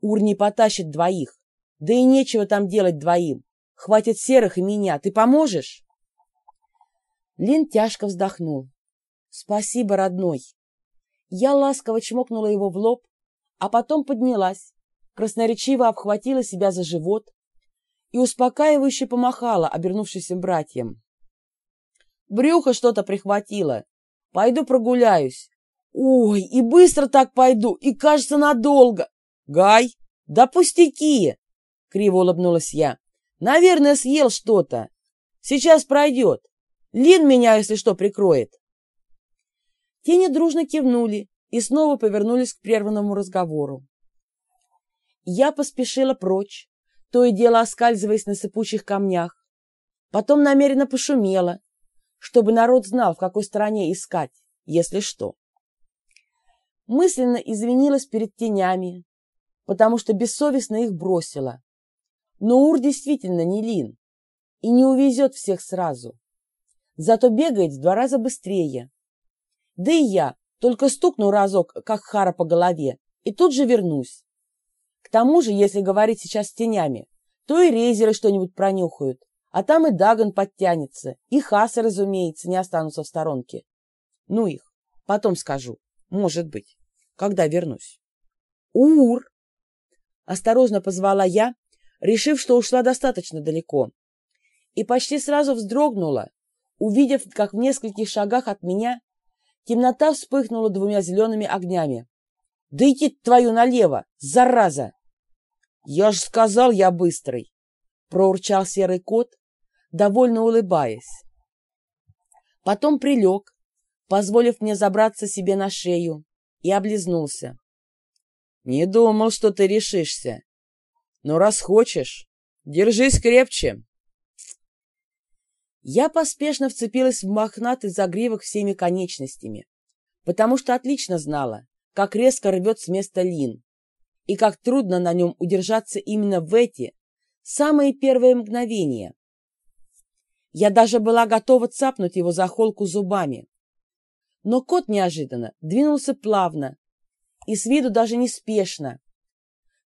Ур не потащит двоих. Да и нечего там делать двоим. Хватит серых и меня. Ты поможешь?» Лин тяжко вздохнул. «Спасибо, родной». Я ласково чмокнула его в лоб, а потом поднялась, красноречиво обхватила себя за живот и успокаивающе помахала обернувшимся братьям. Брюхо что-то прихватило. Пойду прогуляюсь. Ой, и быстро так пойду, и, кажется, надолго. Гай, да пустяки! Криво улыбнулась я. Наверное, съел что-то. Сейчас пройдет. Лин меня, если что, прикроет. Тени дружно кивнули и снова повернулись к прерванному разговору. Я поспешила прочь, то и дело оскальзываясь на сыпучих камнях. Потом намеренно пошумела, чтобы народ знал, в какой стороне искать, если что. Мысленно извинилась перед тенями, потому что бессовестно их бросила. Но Ур действительно не Лин и не увезет всех сразу. Зато бегает в два раза быстрее. Да и я только стукну разок, как Хара по голове, и тут же вернусь. К тому же, если говорить сейчас с тенями, то и рейзеры что-нибудь пронюхают, а там и Дагон подтянется, и Хасы, разумеется, не останутся в сторонке. Ну их, потом скажу, может быть, когда вернусь. Ур! Осторожно позвала я, решив, что ушла достаточно далеко, и почти сразу вздрогнула, увидев, как в нескольких шагах от меня темнота вспыхнула двумя зелеными огнями. «Да иди твою налево, зараза!» «Я же сказал, я быстрый!» — проурчал серый кот, довольно улыбаясь. Потом прилег, позволив мне забраться себе на шею, и облизнулся. «Не думал, что ты решишься. Но раз хочешь, держись крепче!» Я поспешно вцепилась в мохнатый загривок всеми конечностями, потому что отлично знала, как резко рвет с места лин, и как трудно на нем удержаться именно в эти самые первые мгновения. Я даже была готова цапнуть его за холку зубами. Но кот неожиданно двинулся плавно и с виду даже неспешно,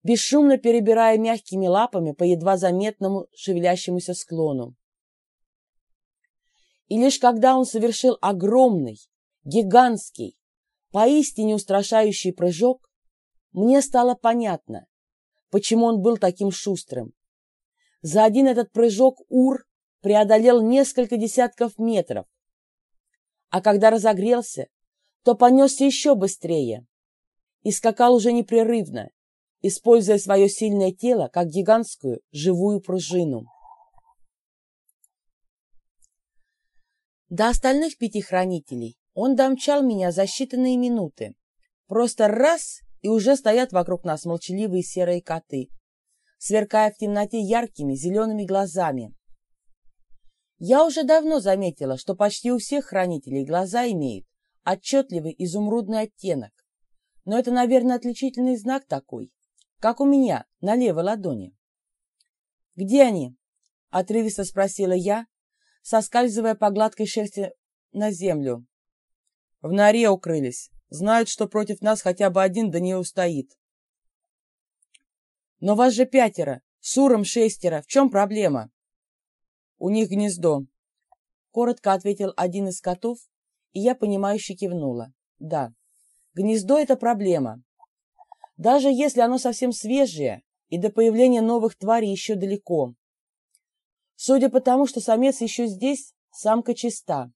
бесшумно перебирая мягкими лапами по едва заметному шевелящемуся склону. И лишь когда он совершил огромный, гигантский, поистине устрашающий прыжок, мне стало понятно, почему он был таким шустрым. За один этот прыжок Ур преодолел несколько десятков метров, а когда разогрелся, то понесся еще быстрее и скакал уже непрерывно, используя свое сильное тело как гигантскую живую пружину. До остальных пяти хранителей он домчал меня за считанные минуты. Просто раз, и уже стоят вокруг нас молчаливые серые коты, сверкая в темноте яркими зелеными глазами. Я уже давно заметила, что почти у всех хранителей глаза имеют отчетливый изумрудный оттенок. Но это, наверное, отличительный знак такой, как у меня на левой ладони. «Где они?» — отрывисто спросила я, соскальзывая по гладкой шерсти на землю. В норе укрылись. Знают, что против нас хотя бы один да не устоит. Но вас же пятеро, Суром шестеро. В чем проблема? У них гнездо. Коротко ответил один из котов, и я, понимающе кивнула. Да, гнездо — это проблема. Даже если оно совсем свежее, и до появления новых тварей еще далеко. Судя по тому, что самец еще здесь, самка чиста.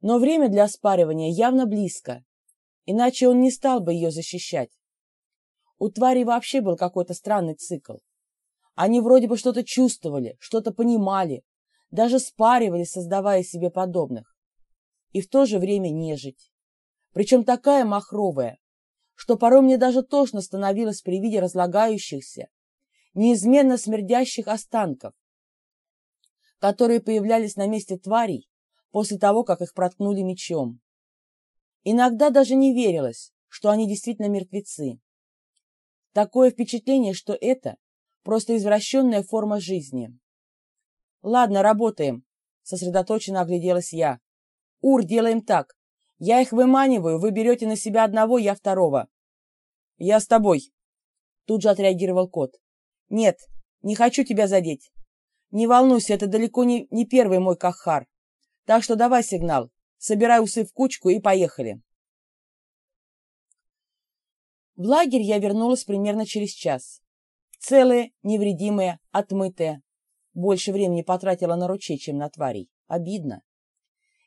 Но время для спаривания явно близко, иначе он не стал бы ее защищать. У твари вообще был какой-то странный цикл. Они вроде бы что-то чувствовали, что-то понимали, даже спаривали, создавая себе подобных. И в то же время нежить. Причем такая махровая, что порой мне даже тошно становилось при виде разлагающихся, неизменно смердящих останков, которые появлялись на месте тварей после того, как их проткнули мечом. Иногда даже не верилось, что они действительно мертвецы. Такое впечатление, что это просто извращенная форма жизни. «Ладно, работаем», — сосредоточенно огляделась я. «Ур, делаем так. Я их выманиваю, вы берете на себя одного, я второго». «Я с тобой», Тут же отреагировал кот. Нет, не хочу тебя задеть. Не волнуйся, это далеко не, не первый мой кахар. Так что давай сигнал. Собирай усы в кучку и поехали. В лагерь я вернулась примерно через час. Целая, невредимая, отмытая. Больше времени потратила на ручей, чем на тварей. Обидно.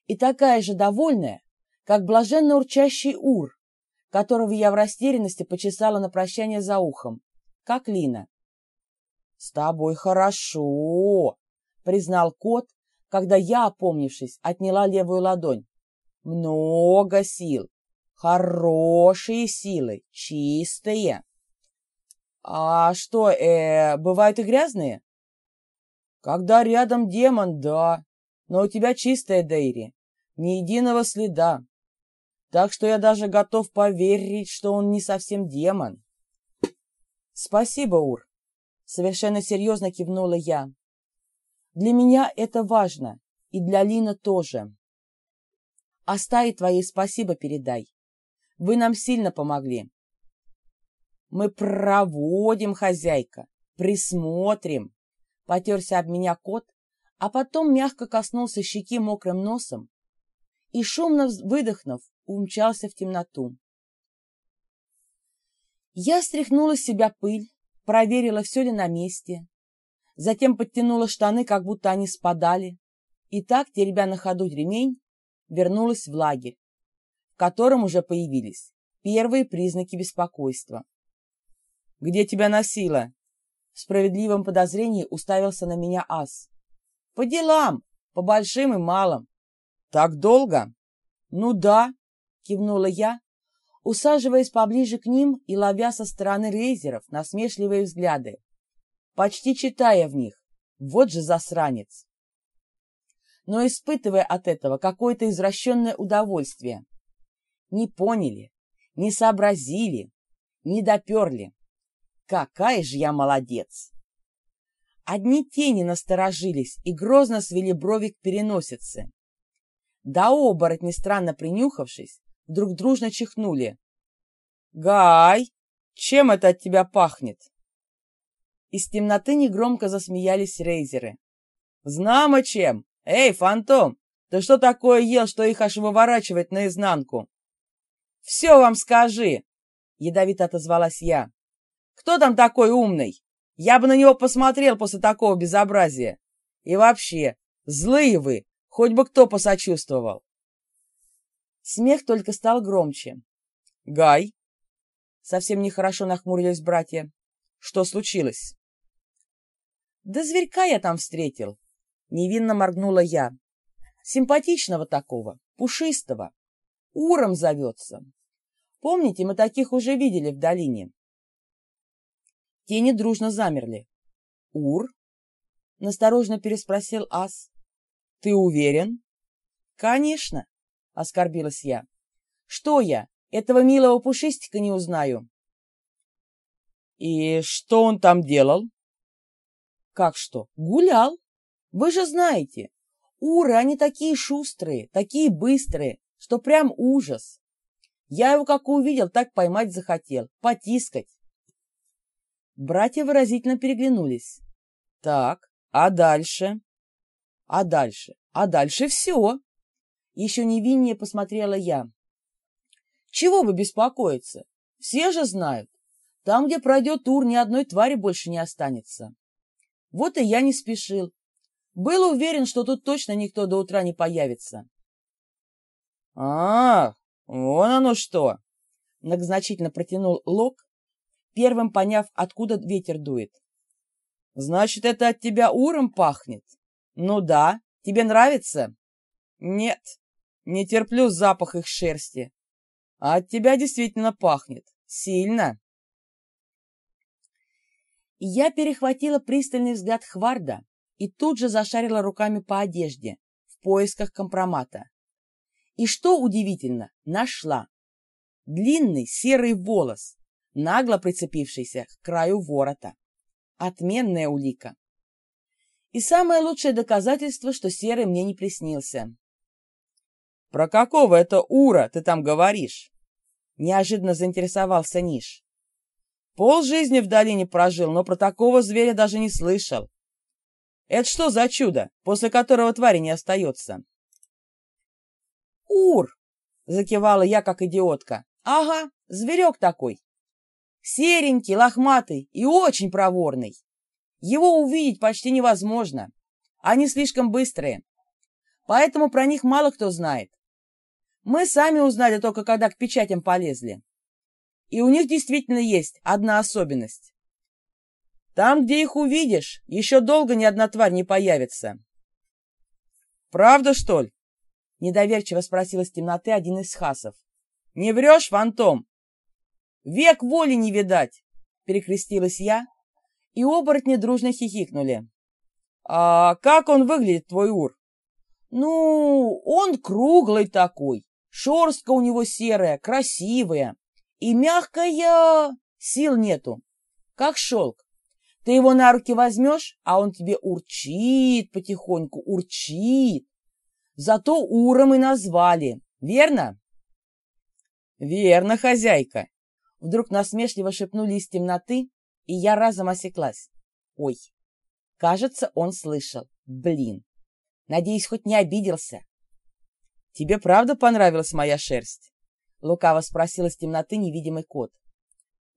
И такая же довольная, как блаженно урчащий ур, которого я в растерянности почесала на прощание за ухом, как Лина. «С тобой хорошо», — признал кот, когда я, опомнившись, отняла левую ладонь. «Много сил, хорошие силы, чистые». «А что, э, бывают и грязные?» «Когда рядом демон, да, но у тебя чистая Дейри, ни единого следа. Так что я даже готов поверить, что он не совсем демон». «Спасибо, Ур», — совершенно серьезно кивнула я. «Для меня это важно, и для Лина тоже. А стае твоей спасибо передай. Вы нам сильно помогли. Мы проводим, хозяйка, присмотрим. Потерся об меня кот, а потом мягко коснулся щеки мокрым носом и, шумно выдохнув, умчался в темноту. Я стряхнула с себя пыль, проверила, все ли на месте, затем подтянула штаны, как будто они спадали, и так, теребя на ходу ремень, вернулась в лагерь, в котором уже появились первые признаки беспокойства. «Где тебя носило?» В справедливом подозрении уставился на меня ас. «По делам, по большим и малым». «Так долго?» «Ну да», — кивнула я, усаживаясь поближе к ним и ловя со стороны рейзеров насмешливые взгляды, почти читая в них. Вот же засранец! Но испытывая от этого какое-то извращенное удовольствие. Не поняли, не сообразили, не доперли. Какая же я молодец! Одни тени насторожились и грозно свели брови к переносице. Да оборотни, странно принюхавшись, вдруг дружно чихнули. «Гай, чем это от тебя пахнет?» Из темноты негромко засмеялись рейзеры. «Знамо чем! Эй, фантом, ты что такое ел, что их аж выворачивает наизнанку?» «Все вам скажи!» — ядовито отозвалась я. Кто там такой умный? Я бы на него посмотрел после такого безобразия. И вообще, злые вы, хоть бы кто посочувствовал. Смех только стал громче. Гай. Совсем нехорошо нахмурились братья. Что случилось? Да зверька я там встретил. Невинно моргнула я. Симпатичного такого, пушистого. Уром зовется. Помните, мы таких уже видели в долине. Тени дружно замерли. «Ур?» — насторожно переспросил Ас. «Ты уверен?» «Конечно!» — оскорбилась я. «Что я, этого милого пушистика не узнаю?» «И что он там делал?» «Как что? Гулял? Вы же знаете, уры, они такие шустрые, такие быстрые, что прям ужас. Я его как увидел, так поймать захотел, потискать. Братья выразительно переглянулись. «Так, а дальше?» «А дальше? А дальше все!» Еще невиннее посмотрела я. «Чего вы беспокоиться? Все же знают. Там, где пройдет тур, ни одной твари больше не останется. Вот и я не спешил. Был уверен, что тут точно никто до утра не появится». «А, вон оно что!» Многозначительно протянул Лок, первым поняв, откуда ветер дует. «Значит, это от тебя уром пахнет?» «Ну да. Тебе нравится?» «Нет, не терплю запах их шерсти. А от тебя действительно пахнет. Сильно». Я перехватила пристальный взгляд Хварда и тут же зашарила руками по одежде в поисках компромата. И что удивительно, нашла. Длинный серый волос, нагло прицепившийся к краю ворота. Отменная улика. И самое лучшее доказательство, что Серый мне не приснился. «Про какого это ура ты там говоришь?» Неожиданно заинтересовался Ниш. Пол жизни в долине прожил, но про такого зверя даже не слышал. Это что за чудо, после которого твари не остается? Ур! Закивала я, как идиотка. Ага, зверек такой. Серенький, лохматый и очень проворный. Его увидеть почти невозможно. Они слишком быстрые. Поэтому про них мало кто знает. Мы сами узнали только, когда к печатям полезли. И у них действительно есть одна особенность. Там, где их увидишь, еще долго ни одна тварь не появится. «Правда, что ли?» — недоверчиво спросил из темноты один из хасов. «Не врешь, фантом?» «Век воли не видать!» — перекрестилась я, и оборотни дружно хихикнули. «А как он выглядит, твой ур?» «Ну, он круглый такой, шерстка у него серая, красивая, и мягкая, сил нету, как шелк. Ты его на руки возьмешь, а он тебе урчит потихоньку, урчит. Зато уром и назвали, верно?» «Верно, хозяйка!» Вдруг насмешливо шепнули из темноты, и я разом осеклась. Ой, кажется, он слышал. Блин. Надеюсь, хоть не обиделся. «Тебе правда понравилась моя шерсть?» Лукаво спросил из темноты невидимый кот.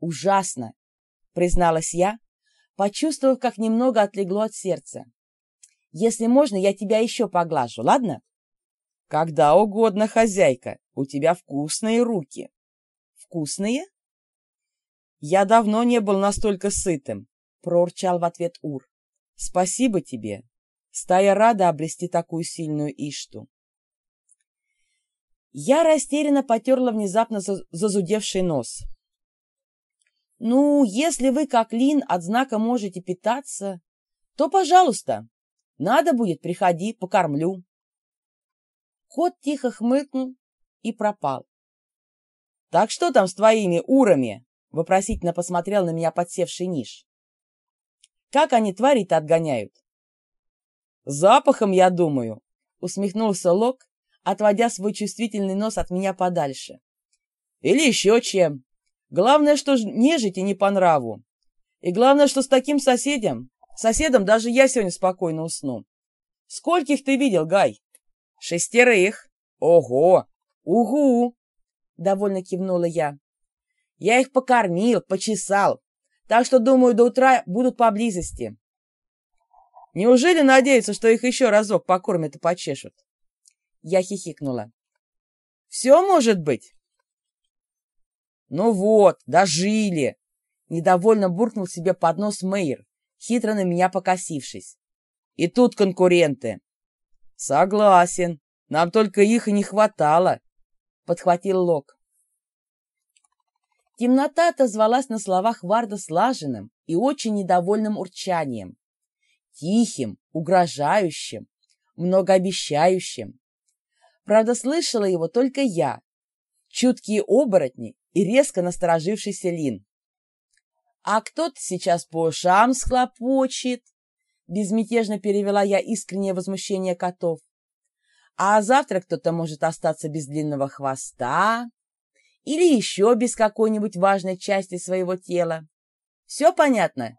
«Ужасно!» — призналась я, почувствовав, как немного отлегло от сердца. «Если можно, я тебя еще поглажу, ладно?» «Когда угодно, хозяйка, у тебя вкусные руки». «Вкусные?» «Я давно не был настолько сытым», — проурчал в ответ Ур. «Спасибо тебе. Стая рада обрести такую сильную Ишту». Я растерянно потерла внезапно зазудевший нос. «Ну, если вы, как Лин, от знака можете питаться, то, пожалуйста, надо будет, приходи, покормлю». Кот тихо хмыкнул и пропал. «Так что там с твоими урами?» Вопросительно посмотрел на меня подсевший Ниш. «Как они твари-то отгоняют?» «Запахом, я думаю», — усмехнулся Лок, отводя свой чувствительный нос от меня подальше. «Или еще чем. Главное, что нежити не по нраву. И главное, что с таким соседем, соседом даже я сегодня спокойно усну. Скольких ты видел, Гай?» «Шестерых». «Ого! Угу!» — довольно кивнула я. Я их покормил, почесал, так что, думаю, до утра будут поблизости. Неужели надеются, что их еще разок покормят и почешут? Я хихикнула. Все может быть? Ну вот, дожили. Недовольно буркнул себе под нос Мейер, хитро на меня покосившись. И тут конкуренты. Согласен, нам только их и не хватало, подхватил Лок. Темнота отозвалась на словах Варда слаженным и очень недовольным урчанием. Тихим, угрожающим, многообещающим. Правда, слышала его только я, чуткие оборотни и резко насторожившийся Лин. «А кто-то сейчас по ушам схлопочет», — безмятежно перевела я искреннее возмущение котов. «А завтра кто-то может остаться без длинного хвоста, или еще без какой-нибудь важной части своего тела. Все понятно?»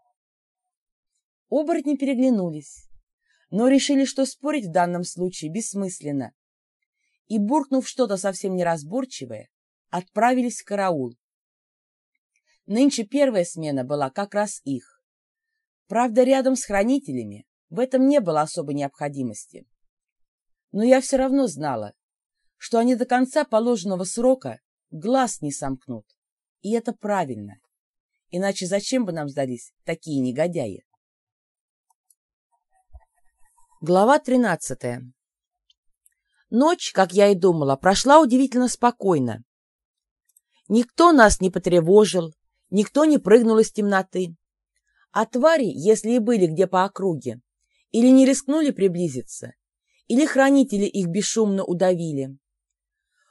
Оборотни переглянулись, но решили, что спорить в данном случае бессмысленно, и, буркнув что-то совсем неразборчивое, отправились в караул. Нынче первая смена была как раз их. Правда, рядом с хранителями в этом не было особой необходимости. Но я все равно знала, что они до конца положенного срока глаз не сомкнут. И это правильно. Иначе зачем бы нам сдались такие негодяи? Глава тринадцатая. Ночь, как я и думала, прошла удивительно спокойно. Никто нас не потревожил, никто не прыгнул из темноты. А твари, если и были где по округе, или не рискнули приблизиться, или хранители их бесшумно удавили,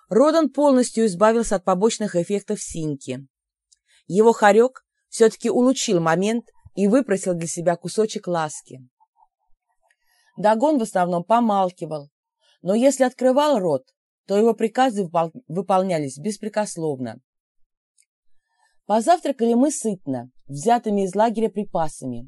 Родан полностью избавился от побочных эффектов синьки. Его хорек все-таки улучил момент и выпросил для себя кусочек ласки. Дагон в основном помалкивал, но если открывал рот, то его приказы выполнялись беспрекословно. Позавтракали мы сытно, взятыми из лагеря припасами.